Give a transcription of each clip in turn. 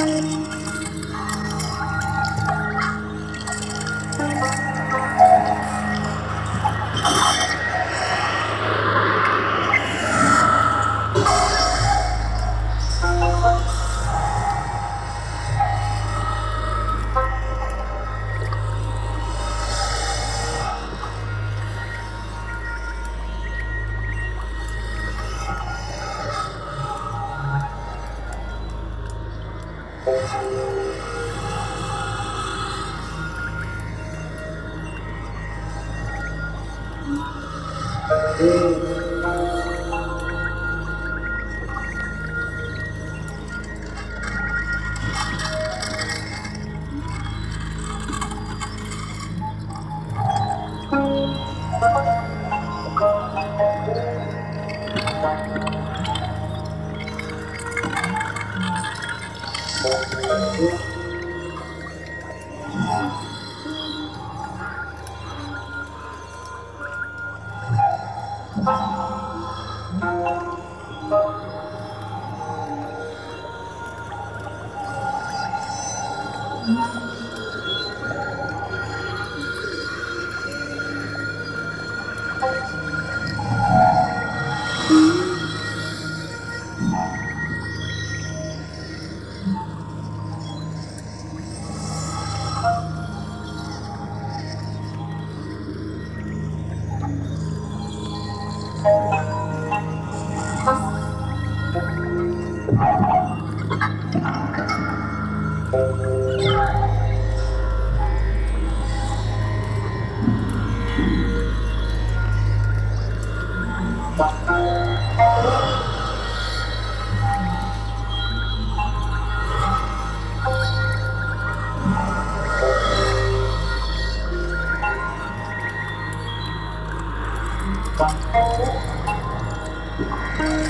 Música Thank mm -hmm. you. Bye.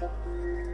Obrigada.